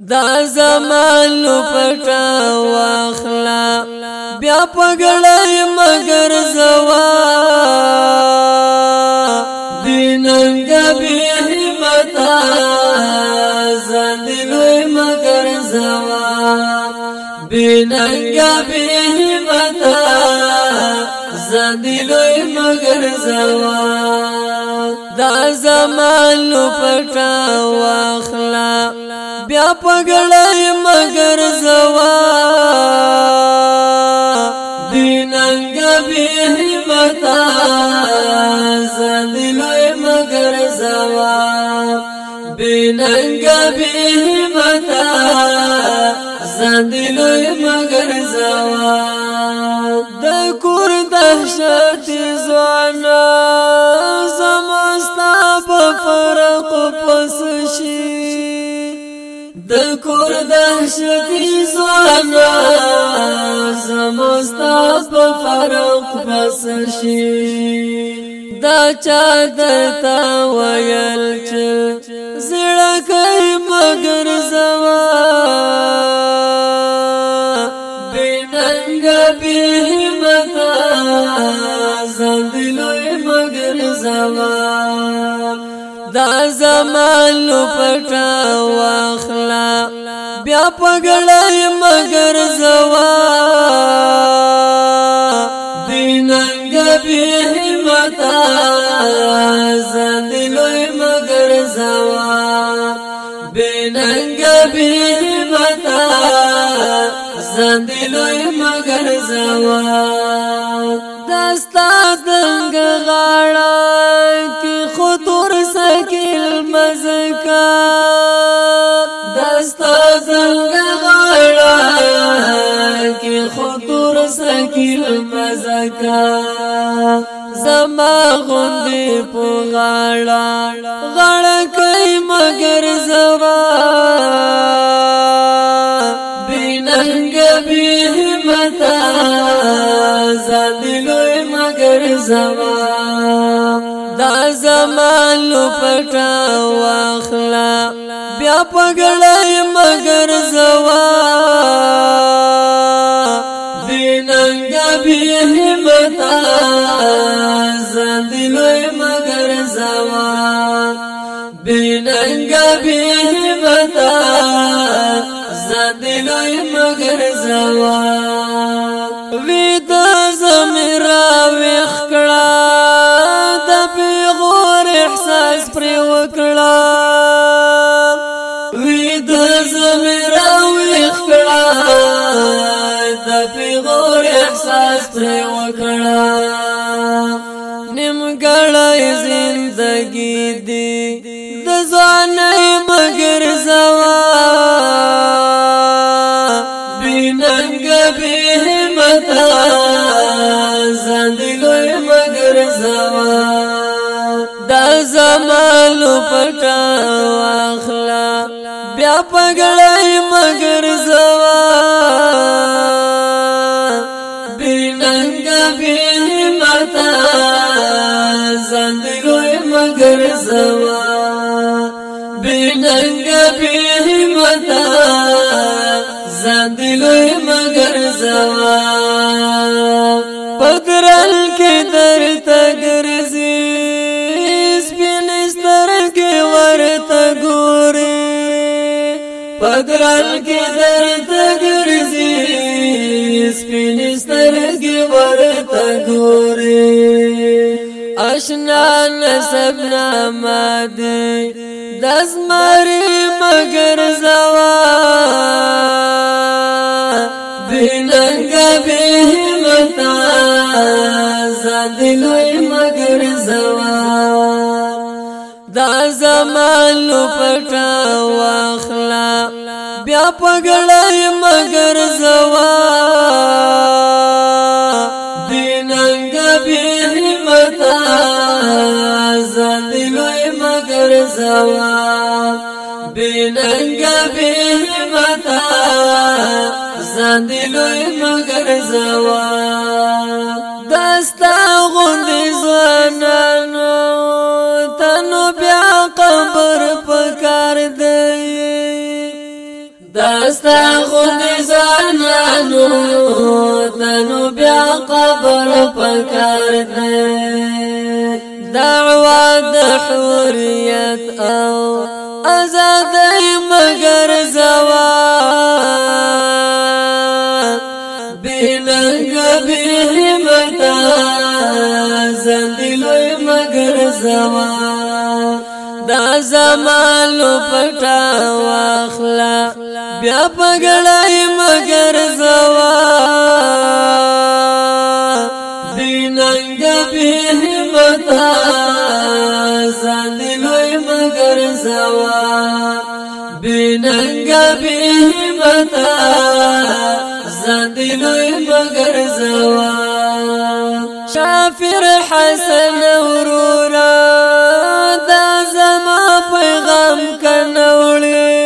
دا زمان پټا واخلا بیا پګړای مگر زوا دیننګ به همتا زندلوی مگر زوا دیننګ به همتا زندلوی مگر زوا دا زمان لو پټا واخلا بیا پګړای مگر زوا دیننګ به متا زندلای مگر زوا بیننګ به متا زندلای مگر زوا د کور دهشت زوانا د کور د شتي زانا زمستا په فرق بس شي دا چا درتا ویل چې زړه کوي مگر زوا بننګ به متا زندلوي مگر زوا مال پټا واخلا بیا پګړای مگر زوا دیننګ به متا زندلوی مگر زوا بیننګ به متا زندلوی مگر زوا دستا غړا غړا کوي مگر زوا بیننګ به متا زادلوي مگر زوا دا زمان پټا واخلا بیا پګړای مگر زوا بیننګ به متا پیغور احساس پر وکړه نیمګړی زندگی دی د ځان مگر زوا بیننګ به متا زندګی مگر زوا د زمالو پټا واخلا بیا پګړای مگر زوا کوه بننګ به همتا ځان دی لوی مگر زوا پګرل کې درته ګرځي سپین ستر کې ورته ګوري پګرل کې درته ګرځي سپین ستر کې ورته ګوري اشنا نسب ناما دی دز مری مگر زوا بیننگ بیمتا زدلوی مگر زوا دا زمان لو پتا واخلا بیا پگڑای مگر زوا بیننگ بیمتا زوا بیننګ به متا زند لوی مگر زوا دستا غوند زنانو تنو بیا قبر پکار دی دستا غوند زنانو تنو بیا قبر پکار دی حریت او آزادی مگر زوال بلنگ بهمتا زندی لوی مگر زوال دا زمالو پټا واخلا بیا پګړای مگر زوال ګرځوا بننګ به متا زندلوی مگر زوا شافر حسن ورورا دا زما پیغام کنوړي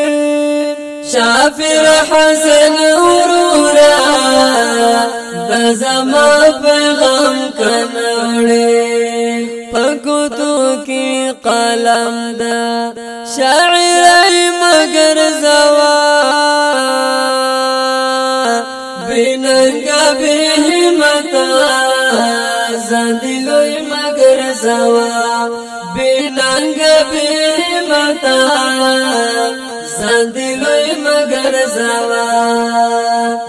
شافر حسن ورورا دا زما پیغام کنوړي ګوتو کې قلم دا شاعر مگر زوا بنګا به همتا زندلوی مگر زوا بنګ به همتا زندلوی مگر زوا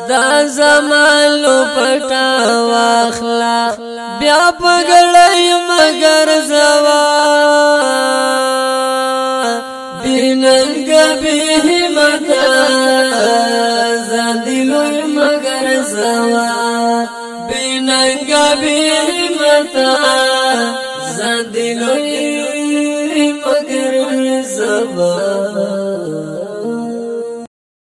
دا زمالو پټا واخلا پګړې مگر زوا بیننګ به متا زندلوي مگر زوا بیننګ به متا زندلوي مگر زوا